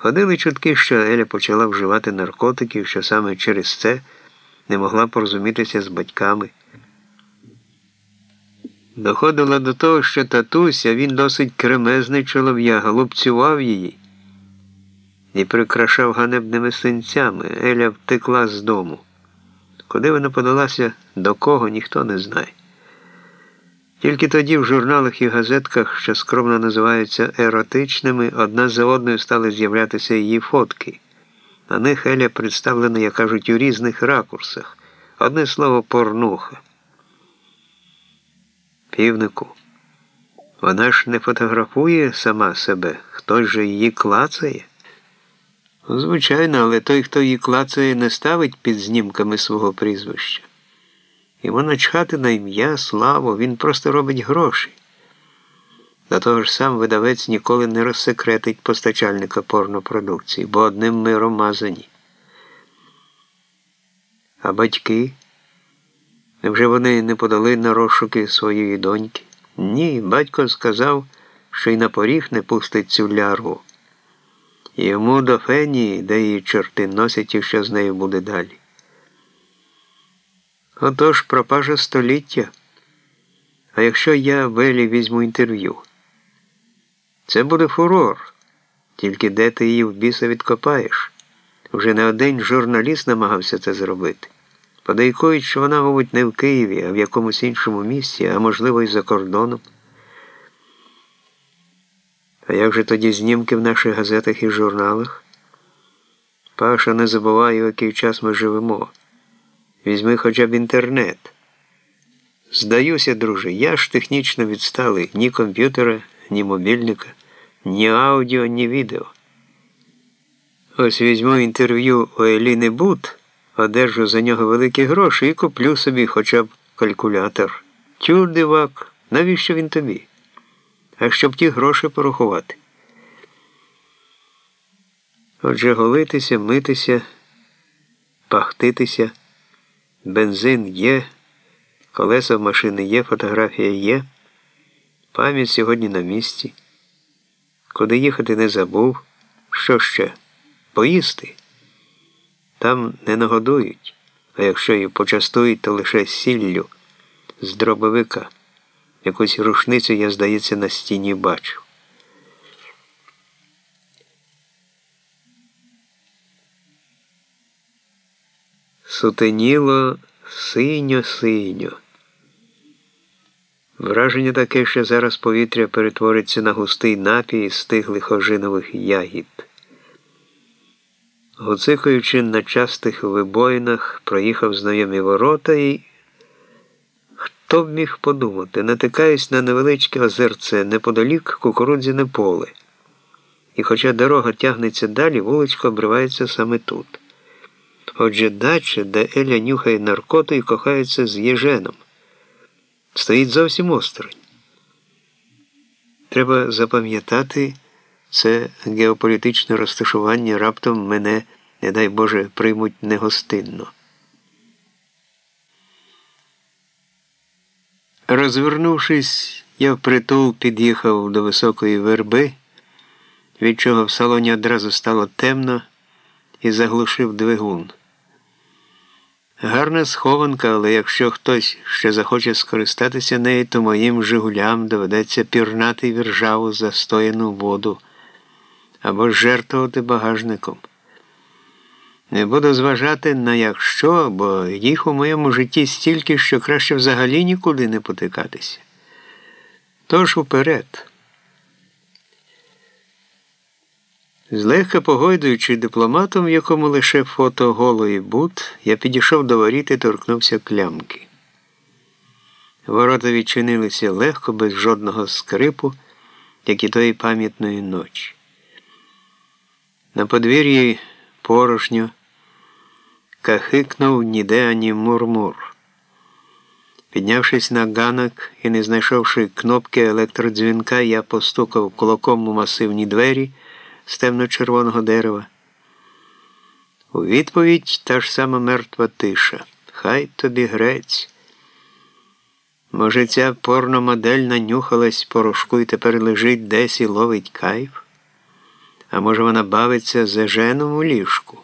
Ходили чутки, що Еля почала вживати наркотиків, що саме через це не могла порозумітися з батьками. Доходило до того, що татуся, він досить кремезний чолов'яга, лупцював її і прикрашав ганебними синцями. Еля втекла з дому. Куди вона подалася, до кого, ніхто не знає. Тільки тоді в журналах і газетках, що скромно називаються еротичними, одна за одною стали з'являтися її фотки. На них Еля представлена, як кажуть, у різних ракурсах. Одне слово порнуха. Півнику. Вона ж не фотографує сама себе, хтось же її клацає. Звичайно, але той, хто її клацає, не ставить під знімками свого прізвища. Йому начхати на ім'я, славу, він просто робить гроші. До того ж сам видавець ніколи не розсекретить постачальника порнопродукції, бо одним миром мазані. А батьки? Невже вони не подали на розшуки своєї доньки? Ні, батько сказав, що й на поріг не пустить цю лярву. Йому до фенії, де її чорти носять і що з нею буде далі. Отож, пропажа століття. А якщо я Велі візьму інтерв'ю, це буде фурор. Тільки де ти її в біса відкопаєш? Вже не один журналіст намагався це зробити. Подейкують, що вона, мабуть, не в Києві, а в якомусь іншому місці, а можливо, і за кордоном. А як же тоді знімки в наших газетах і журналах? Паша не забуває, у який час ми живемо. Візьми хоча б інтернет. Здаюся, друже, я ж технічно відсталий ні комп'ютера, ні мобільника, ні аудіо, ні відео. Ось візьму інтерв'ю у Еліни Бут, одержу за нього великі гроші і куплю собі хоча б калькулятор. Тю, дивак, навіщо він тобі? А щоб ті гроші порахувати. Отже, голитися, митися, пахтитися. Бензин є, колеса в машини є, фотографія є, пам'ять сьогодні на місці. Куди їхати не забув. Що ще? Поїсти. Там не нагодують, а якщо і почастують, то лише сіллю з дробовика. Якусь рушницю я, здається, на стіні бачу. Сутеніло синьо-синьо. Враження таке, що зараз повітря перетвориться на густий напій із стиглих ожинових ягід. Гуцикаючи на частих вибоїнах, проїхав знайомі ворота і. Хто б міг подумати, натикаюсь на невеличке озерце неподалік кукурудзяне поле. І хоча дорога тягнеться далі, вуличко обривається саме тут. Отже, дача, де Еля нюхає наркоту і кохається з Єженом. Стоїть зовсім осторонь. Треба запам'ятати це геополітичне розташування раптом мене, не дай Боже, приймуть негостинно. Розвернувшись, я впритул під'їхав до високої верби, від чого в салоні одразу стало темно і заглушив двигун. Гарна схованка, але якщо хтось ще захоче скористатися нею, то моїм Жигулям доведеться пірнати віржаву застояну воду або жертвувати багажником. Не буду зважати на якщо, бо їх у моєму житті стільки, що краще взагалі нікуди не потикатися. Тож уперед. Злегка погойдуючи дипломатом, в якому лише фото голої бут, я підійшов до воріт і торкнувся клямки. Ворота відчинилися легко, без жодного скрипу, як і тої пам'ятної ночі. На подвір'ї порожньо кахикнув ніде ані мурмур. Піднявшись на ганок і не знайшовши кнопки електродзвінка, я постукав кулаком у масивні двері з темно-червоного дерева. У відповідь та ж сама мертва тиша. Хай тобі грець. Може, ця порномодель нанюхалась порошку і тепер лежить десь і ловить кайф? А може, вона бавиться за женом у ліжку?